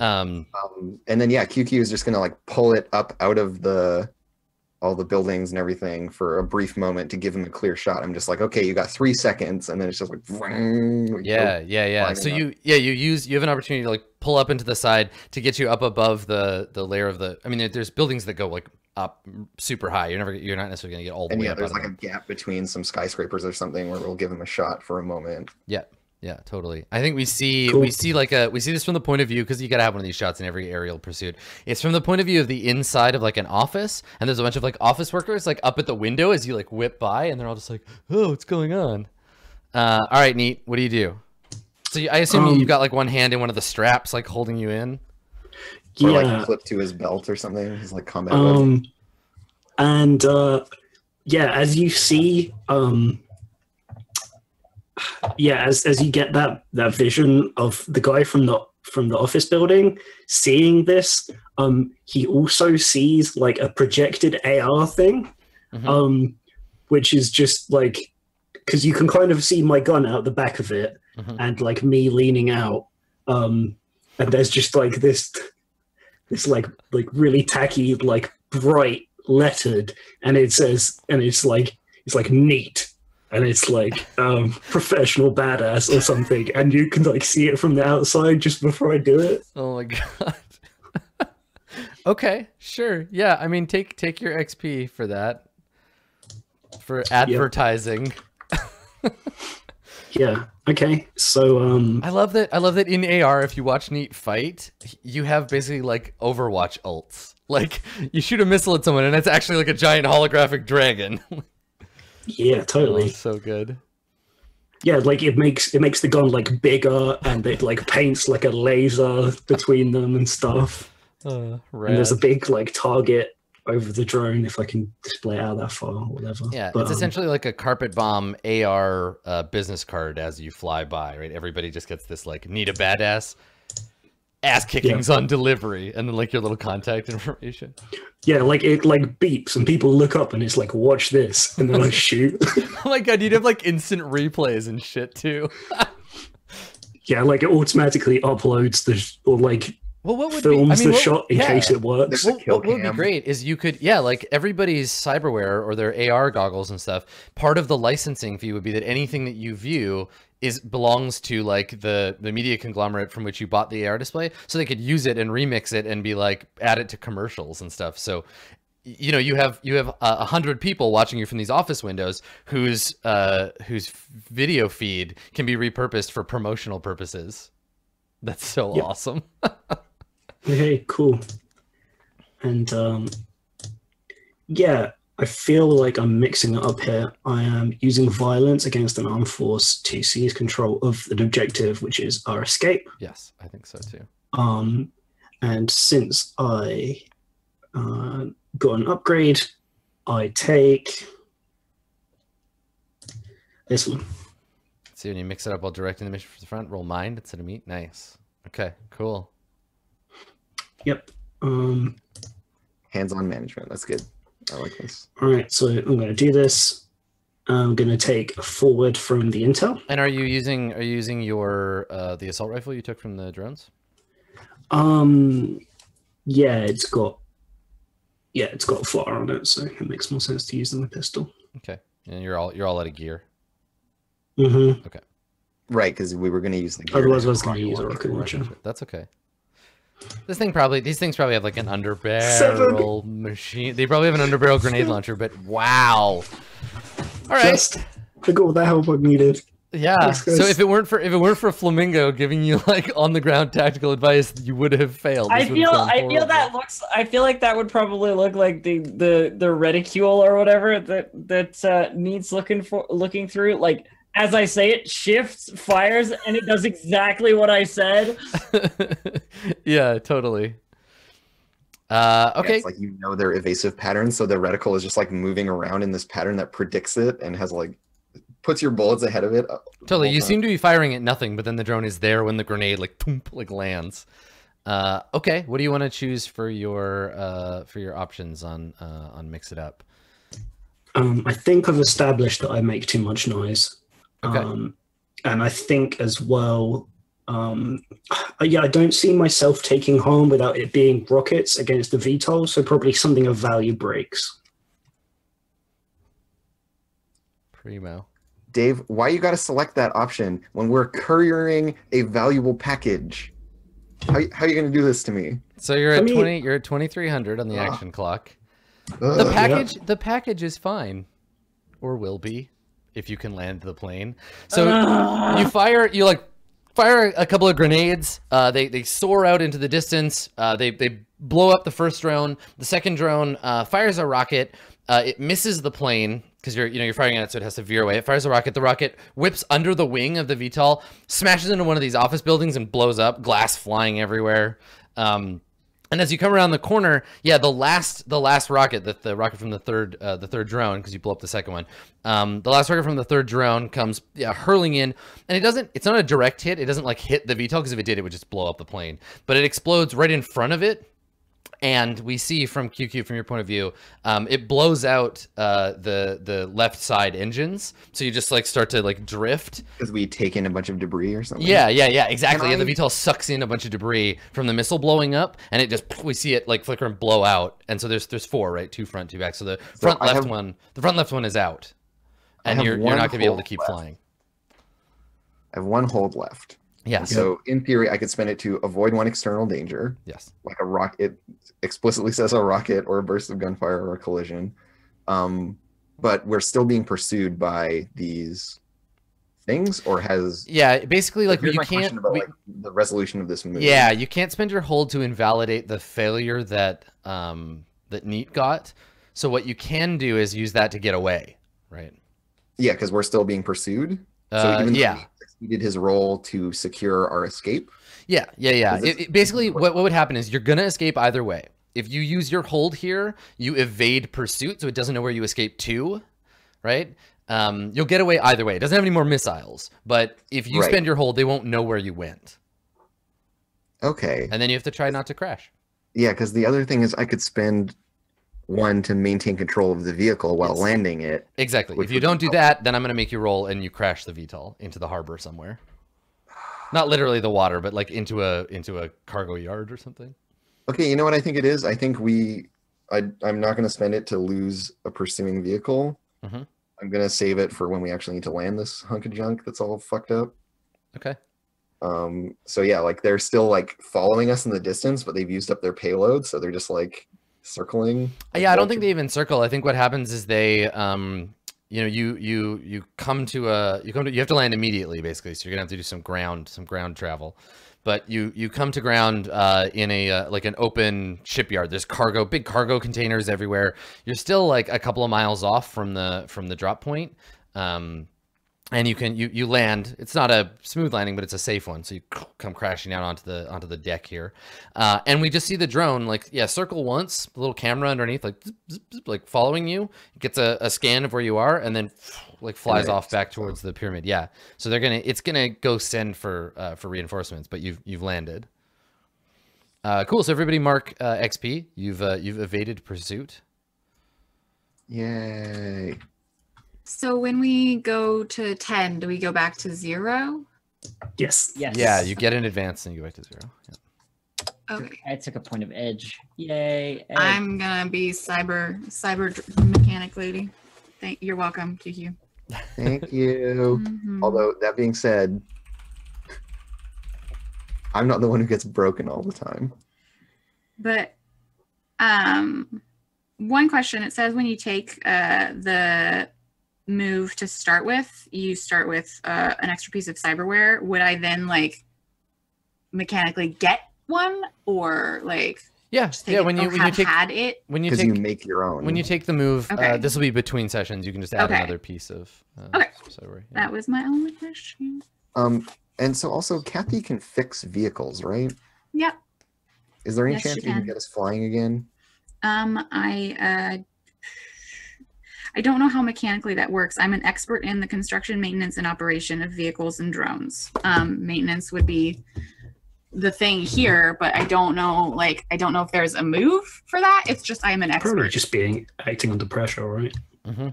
Um, Um, and then yeah, QQ is just gonna like pull it up out of the all the buildings and everything for a brief moment to give him a clear shot. I'm just like, okay, you got three seconds, and then it's just like, vroom, we go. yeah, yeah, yeah. So up. you yeah you use you have an opportunity to like pull up into the side to get you up above the the layer of the. I mean, there's buildings that go like up super high. You're never you're not necessarily gonna get all the and way yeah, there's like a gap between some skyscrapers or something where we'll give him a shot for a moment. Yeah, yeah, totally. I think we see Cool. we see like a we see this from the point of view because you gotta have one of these shots in every aerial pursuit. It's from the point of view of the inside of like an office, and there's a bunch of like office workers like up at the window as you like whip by, and they're all just like, "Oh, what's going on?" Uh, all right, neat. What do you do? So you, I assume Um, you've got like one hand in one of the straps, like holding you in. Or Yeah. like clip to his belt or something. He's like combat web. Um, and uh, yeah, as you see, um, yeah, as as you get that that vision of the guy from the from the office building seeing this, um, he also sees like a projected AR thing, Mhm. um, which is just like because you can kind of see my gun out the back of it, Mhm. and like me leaning out, um, and there's just like this this like like really tacky like bright lettered and it says and it's like it's like neat and it's like um professional badass or something and you can like see it from the outside just before i do it Oh my <laughs> god. okay, sure. Yeah, I mean, take take your XP for that. For advertising. yeah okay so um I love that. I love that in AR, if you watch Neat fight, you have basically like Overwatch ults. Like you shoot a missile at someone, and it's actually like a giant holographic dragon. <laughs> yeah oh, totally so good. yeah like it makes it makes the gun like bigger and it like paints like a laser between them and stuff. Uh, and there's a big like target over the drone if i can display out that far or whatever. Yeah, But, it's um, essentially like a carpet bomb AR uh, business card as you fly by, right? Everybody just gets this like need a badass ass kickings on delivery, and then like your little contact information. Yeah, like it like beeps and people look up and it's like, watch this, and then I shoot. <laughs> Oh my god, you'd have like instant replays and shit too. <laughs> yeah, like it automatically uploads the or like Well, what would films be? I mean, the what- shot in yeah. case it works. There's Well, kill what would be great is you could, yeah, like everybody's cyberware or their AR goggles and stuff. Part of the licensing fee would be that anything that you view is belongs to like the the media conglomerate from which you bought the AR display, so they could use it and remix it and be like add it to commercials and stuff. So, you know, you have you have a a hundred people watching you from these office windows whose uh whose video feed can be repurposed for promotional purposes. That's so Yep. awesome. <laughs> Okay, cool. And um, yeah, I feel like I'm mixing it up here. I am using violence against an armed force to seize control of an objective, which is our escape. yes, I think so too. Um, and since I uh, got an upgrade, I take this one. See when you mix it up while directing the mission from the front, roll mind instead of meat. Nice. Okay, cool. Yep. Um, Hands-on management. That's good. I like this. all right, so I'm going to do this. I'm going to take a forward from the intel. And are you using are you using your uh the assault rifle you took from the drones? Um, yeah, it's got yeah, it's got a fire on it, so it makes more sense to use than the pistol. Okay. And you're all you're all out of gear. Mm-hmm. Okay. Right, because we were going to use the. gear Otherwise, I was going to use a rocket launcher. That's okay. This thing probably these things probably have like an Seven. underbarrel machine. They probably have an underbarrel grenade launcher, but wow. All right. Just I got all the help I needed. Yeah. So if it weren't for if it weren't for Flamingo giving you like on the ground tactical advice, you would have failed. I This would have feel I feel that looks I feel like that would probably look like the the the reticule or whatever that that uh, needs looking for looking through like as I say it, shifts, fires, and it does exactly what I said. <laughs> yeah, totally. Uh, Yeah, okay. it's like you know their evasive patterns, so the reticle is just like moving around in this pattern that predicts it and has like puts your bullets ahead of it. uh, Totally. You time. seem to be firing at nothing, but then the drone is there when the grenade like toomp, like lands. Uh, okay. What do you want to choose for your uh, for your options on uh, on mix it up? Um, I think I've established that I make too much noise. Okay. Um, and I think as well, um, yeah, I don't see myself taking harm without it being rockets against the VTOL, so probably something of value breaks. Primo. Dave, why you got to select that option when we're couriering a valuable package? How, how are you going to do this to me? So you're I at mean- twenty. You're at twenty three hundred on the Ugh. action clock. The Ugh. package. The package is fine, or will be, if you can land the plane. So Ugh. <sighs> you fire. You like fire a couple of grenades. Uh, they they soar out into the distance. Uh, they they blow up the first drone. The second drone uh, fires a rocket. Uh, it misses the plane because you're you know you're firing at it, so it has to veer away. It fires a rocket. The rocket whips under the wing of the VTOL, smashes into one of these office buildings and blows up. Glass flying everywhere. Um, and as you come around the corner, yeah, the last the last rocket, the, the rocket from the third uh, the third drone, because you blow up the second one. Um, the last rocket from the third drone comes yeah, hurling in, and it doesn't. It's not a direct hit. It doesn't like hit the VTOL because if it did, it would just blow up the plane. But it explodes right in front of it, and we see from QQ from your point of view, um, it blows out uh, the the left side engines. So you just like start to like drift, Because we take in a bunch of debris or something. yeah, yeah, yeah, exactly. And the I- VTOL sucks in a bunch of debris from the missile blowing up, and it just we see it like flicker and blow out. And so there's there's four, right? Two front, two back. So the front I left have- one, the front left one is out, and you're you're not gonna be able to keep left. flying. I have one hold left. Yes, So in theory, I could spend it to avoid one external danger, yes. like a rocket explicitly says a rocket or a burst of gunfire or a collision. Um, but we're still being pursued by these things, or has Yeah, basically like Here's you can't. about we- like the resolution of this movie. yeah, you can't spend your hold to invalidate the failure that um that Neat got. So what you can do is use that to get away, right? yeah, because we're still being pursued. So Uh, even yeah. Succeeded his role to secure our escape, Yeah, yeah, yeah. It, it- basically, what, what would happen is you're gonna escape either way. If you use your hold here, you evade pursuit, so it doesn't know where you escape to, right? Um, you'll get away either way. It doesn't have any more missiles, but if you Right. spend your hold, they won't know where you went, okay, and then you have to try not to crash. yeah, because the other thing is I could spend one to maintain control of the vehicle while Yes. landing it. Exactly. If you don't do that, then I'm gonna make you roll and you crash the VTOL into the harbor somewhere. Not literally the water, but like into a into a cargo yard or something. Okay, you know what I think it is? I think we, I, I'm not going to spend it to lose a pursuing vehicle. Mhm. I'm going to save it for when we actually need to land this hunk of junk that's all fucked up. Okay. Um, so yeah, like they're still like following us in the distance, but they've used up their payload, so they're just like circling. like, Yeah, I don't think they even circle. I think what happens is they, um, you know, you you you come to a you come to you have to land immediately, basically. So you're gonna have to do some ground some ground travel. But you you come to ground uh, in a uh, like an open shipyard. There's cargo, big cargo containers everywhere. You're still like a couple of miles off from the from the drop point. Um, and you can you you land it's not a smooth landing but it's a safe one. So you come crashing down onto the onto the deck here. Uh, and we just see the drone like yeah circle once the little camera underneath like zip, zip, zip, like following you. It gets a, a scan of where you are and then like flies off back towards the pyramid. Yeah. So they're gonna it's gonna go send for uh, for reinforcements but you've you've landed. Uh, cool. So everybody mark uh, xp you've uh, you've evaded pursuit. Yay! So when we go to 10, do we go back to zero? Yes. Yes. yeah you get in advance and you go back to zero yeah. Okay. I took a point of edge. Yay. edge. I'm gonna be cyber cyber mechanic lady. Thank you're welcome, QQ. Thank you. Mhm. Although that being said, I'm not the one who gets broken all the time. But um one question it says when you take uh the move to start with, you start with uh, an extra piece of cyberware. Would I then like mechanically get one or like Yeah, yeah. When you when you have take had it. when you Because take you make your own. when you take the move, uh, this will be between sessions. You can just add Okay. another piece of. Uh, Okay. Sorry. That was my only question. Um, and so also Kathy can fix vehicles, right? Yep. Is there any Yes, chance you can can. get us flying again? Um, I uh, I don't know how mechanically that works. I'm an expert in the construction, maintenance, and operation of vehicles and drones. Um, maintenance would be the thing here, but I don't know. Like, I don't know if there's a move for that. It's just I'm an Probably expert. just being acting under pressure, right? Mm-hmm.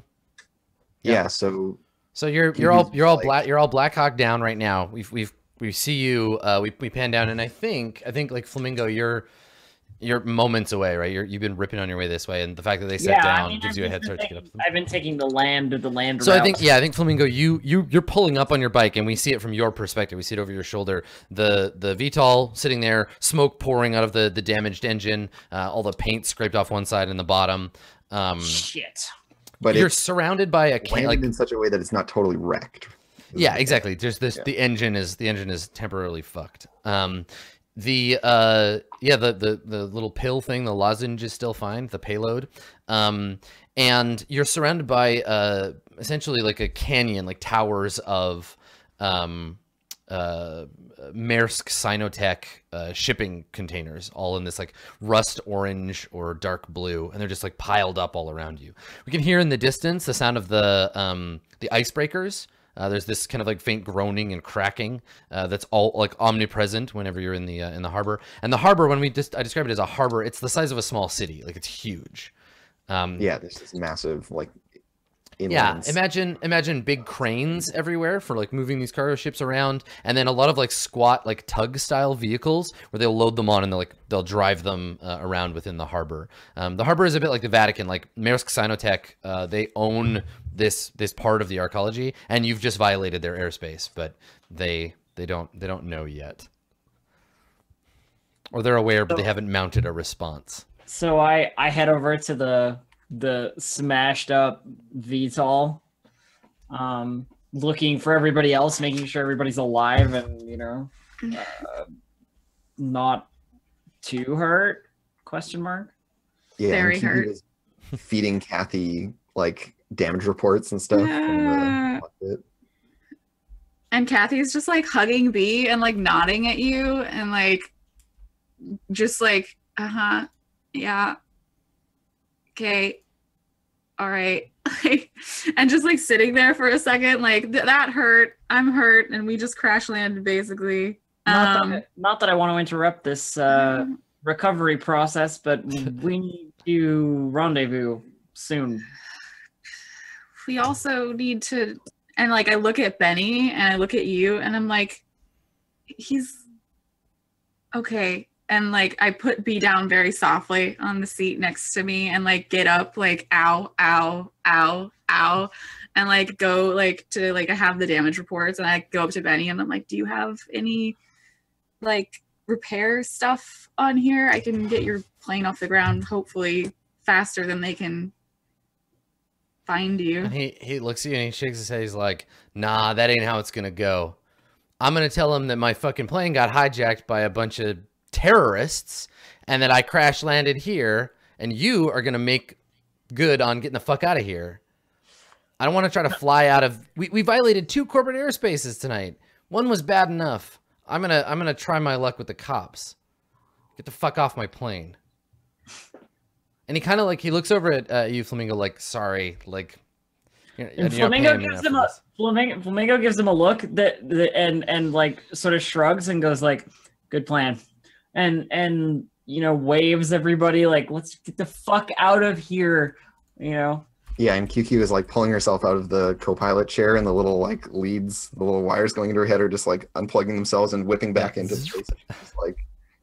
Yeah. Yeah. so So you're you're all you're all like- black you're all Black Hawk down right now. We've we've we see you. Uh, we we pan down, and I think I think like Flamingo, you're you're moments away, right? You're you've been ripping on your way this way, and the fact that they sat yeah, down I mean, gives I've you a been head start to get up. taking- to them. I've been taking the land of the land. So I think yeah, I think Flamingo, you you you're pulling up on your bike, and we see it from your perspective. We see it over your shoulder. The the VTOL sitting there, smoke pouring out of the the damaged engine, uh, all the paint scraped off one side and the bottom. Um, shit. but you're surrounded by a ca- landed like in such a way that it's not totally wrecked. yeah exactly there's this Yeah. the engine is the engine is temporarily fucked um the uh yeah the the the little pill thing the lozenge is still fine the payload um and you're surrounded by uh essentially like a canyon like towers of um uh Maersk Sinotech uh, shipping containers all in this like rust orange or dark blue and they're just like piled up all around you. We can hear in the distance the sound of the um the icebreakers uh, there's this kind of like faint groaning and cracking uh, that's all like omnipresent whenever you're in the uh, in the harbor. And the harbor, when we just I describe it as a harbor, it's the size of a small city. Like it's huge. Um, Yeah, there's this massive like. Yeah, imagine imagine big cranes everywhere for like moving these cargo ships around, and then a lot of like squat like tug style vehicles where they'll load them on and they'll like they'll drive them uh, around within the harbor. Um, the harbor is a bit like the Vatican, like Maersk Sinotech. Uh, they own this this part of the arcology, and you've just violated their airspace, but they they don't they don't know yet, or they're aware but they haven't mounted a response. So I I head over to the the smashed up VTOL, um, looking for everybody else, making sure everybody's alive and you know, uh, not too hurt? Question mark. yeah, Very Kiki hurt. feeding Kathy like damage reports and stuff. from Yeah. the cockpit. And Kathy's just like hugging B and like nodding at you and like just like, uh huh, yeah, okay, all right. <laughs> and just like sitting there for a second, like th- that hurt. I'm hurt. And we just crash landed basically. Not, Um, that, not that I want to interrupt this uh, recovery process, but <laughs> we need to rendezvous soon. we also need to and like i look at benny and i look at you and i'm like he's okay and like i put b down very softly on the seat next to me and like get up like ow ow ow ow and like go like to like i have the damage reports and i go up to benny and i'm like do you have any like repair stuff on here i can get your plane off the ground hopefully faster than they can find you And he he looks at you and he shakes his head. He's like, "Nah, that ain't how it's gonna go. I'm gonna tell him that my fucking plane got hijacked by a bunch of terrorists, and that I crash landed here, and you are gonna make good on getting the fuck out of here. I don't want to try to fly out of. We we violated two corporate airspaces tonight. One was bad enough. I'm gonna I'm gonna try my luck with the cops. Get the fuck off my plane." And he kind of like he looks over at uh, you, Flamingo, like sorry, like. And Flamingo gives him a this. Flamingo, Flamingo gives him a look that, that and and like sort of shrugs and goes like, "Good plan," and and you know waves everybody like, "Let's get the fuck out of here," you know. Yeah, and QQ is like pulling herself out of the co-pilot chair, and the little like leads, the little wires going into her head are just like unplugging themselves and whipping back into the space. She's like,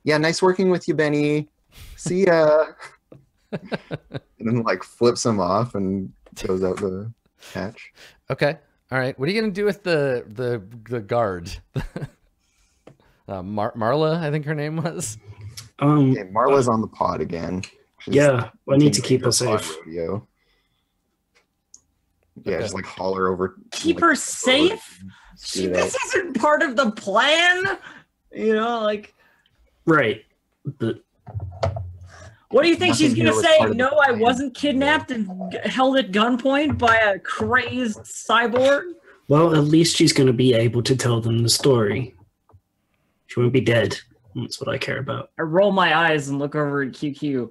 "Yeah, nice working with you, Benny. See ya." <laughs> and then like flips him off and goes out the hatch. Okay. All right. What are you gonna do with the the the guard? <laughs> uh, Mar- Marla, I think her name was. Um, Okay, Marla's on the pod again. She's yeah, I need to keep her safe. pod rodeo. Yeah, Okay. just like holler over. Keep like, her safe. She, shoot it out. this isn't part of the plan, you know. Like Right, but What do you think she's gonna say? part of the No, I wasn't kidnapped and g- held at gunpoint by a crazed cyborg. Well, at least she's going to be able to tell them the story. She won't be dead. That's what I care about. I roll my eyes and look over at QQ.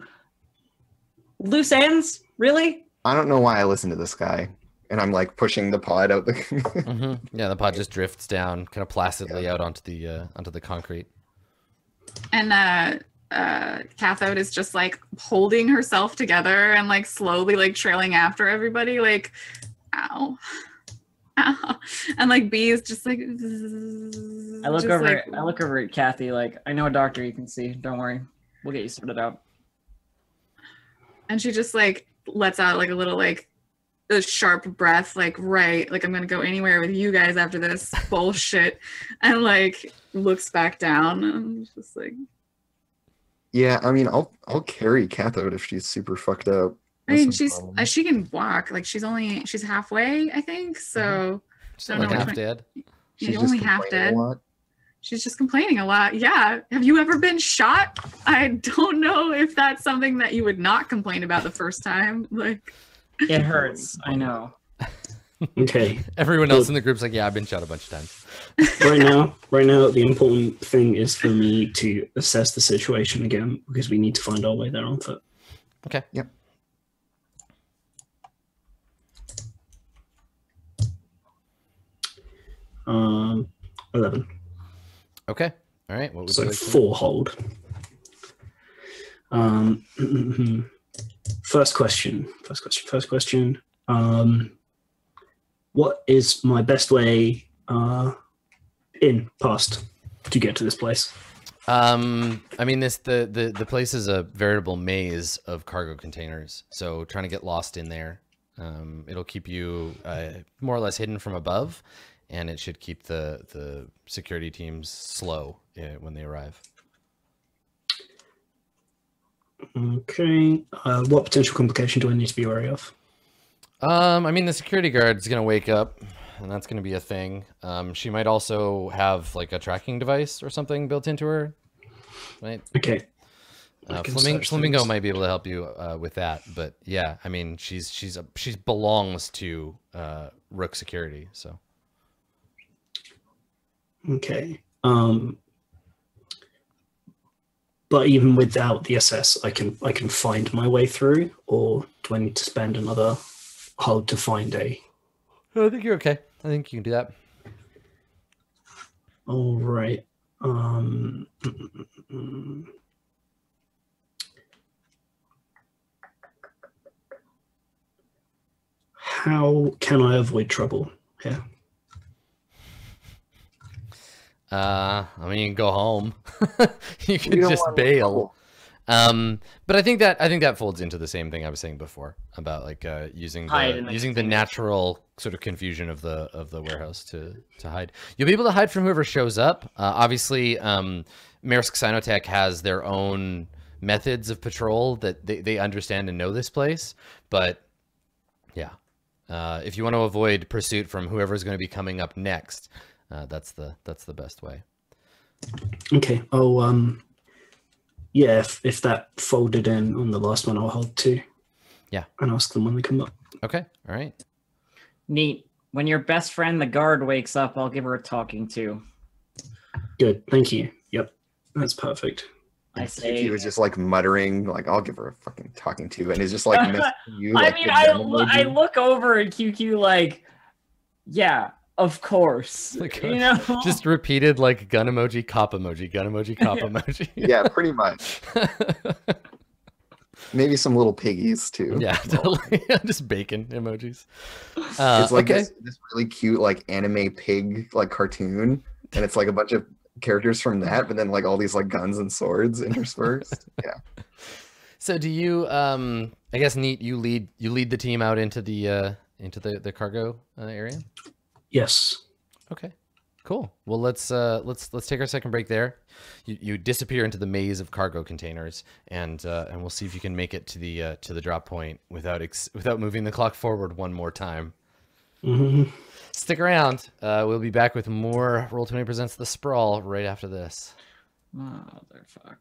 Loose ends? Really? I don't know why I listen to this guy. And I'm like pushing the pod out the. <laughs> hmm Yeah, the pod just drifts down, kind of placidly out onto the uh, onto the concrete. And uh uh Cathode is just like holding herself together and like slowly like trailing after everybody, like ow. Ow. <laughs> And like B is just like <laughs> I look over. like, I look over at Kathy. Like, I know a doctor you can see. Don't worry, we'll get you sorted out. and she just like lets out like a little like a sharp breath like right like i'm gonna go anywhere with you guys after this <laughs> bullshit and like looks back down and just like yeah, I mean, I'll I'll carry Cathode if she's super fucked up. I mean she's problem. uh, she can walk like she's only she's halfway i think so Still don't like know half dead. She's you're just only half complaining a dead lot. she's just complaining a lot yeah have you ever been shot i don't know if that's something that you would not complain about the first time like It hurts. I know. <laughs> Okay. Everyone else in the group's like, yeah, I've been shot a bunch of times. right now, right now, the important thing is for me to assess the situation again because we need to find our way there on foot. Okay. Yep. Um, eleven. Okay. All right. What would So like to four hold. Um, <clears throat> first question. First question. First question. Um, what is my best way uh, in past to get to this place? Um, I mean, this the the the place is a veritable maze of cargo containers. So trying to get lost in there, um, it'll keep you uh, more or less hidden from above, and it should keep the the security teams slow uh, when they arrive. Okay. Uh, what potential complication do I need to be wary of? Um, I mean, the security guard's gonna wake up, and that's gonna be a thing. Um, she might also have like a tracking device or something built into her, right? Okay. Uh, can Flamingo, things. might be able to help you uh, with that, but yeah, I mean, she's she's a, she's belongs to uh, Rook Security, so Okay. Um, but even without the SS, I can I can find my way through, or do I need to spend another hold to find a? I think you're okay. I think you can do that. All right. Um, how can I avoid trouble here? Uh, I mean, you can go home. <laughs> you We can just bail. Um, but I think that I think that folds into the same thing I was saying before about like uh, using the using the natural sort of confusion of the of the warehouse to to hide. You'll be able to hide from whoever shows up. Uh, obviously, um, Maersk Sinotech has their own methods of patrol that they, they understand and know this place. But yeah, uh, if you want to avoid pursuit from whoever's going to be coming up next, uh, that's the that's the best way. Okay. Oh, um, yeah. If if that folded in on the last one, I'll hold two. Yeah. And ask them when they come up. Okay, all right. Neat. When your best friend, the guard, wakes up, I'll give her a talking to. Good. Thank you. Yep. That's perfect. I He say. was just like muttering, like, I'll give her a fucking talking to, and he's just like <laughs> you. I like, mean, I, gun lo- I look over at QQ like, yeah, of course. <laughs> Like, you know, Just repeated like gun emoji, cop emoji, gun emoji, <laughs> cop emoji. yeah, pretty much. <laughs> Maybe some little piggies too. yeah, totally. just bacon emojis. Uh, it's like okay. this, this really cute like anime pig like cartoon, and it's like a bunch of characters from that, but then like all these like guns and swords interspersed. yeah. So do you? Um, I guess neat. You lead. You lead the team out into the uh, into the the cargo uh, area. Yes. Okay. Cool. Well, let's uh, let's let's take our second break there. You, you disappear into the maze of cargo containers, and uh, and we'll see if you can make it to the uh, to the drop point without ex- without moving the clock forward one more time. hmm Stick around. Uh, we'll be back with more Roll Twenty presents the Sprawl right after this. motherfuck.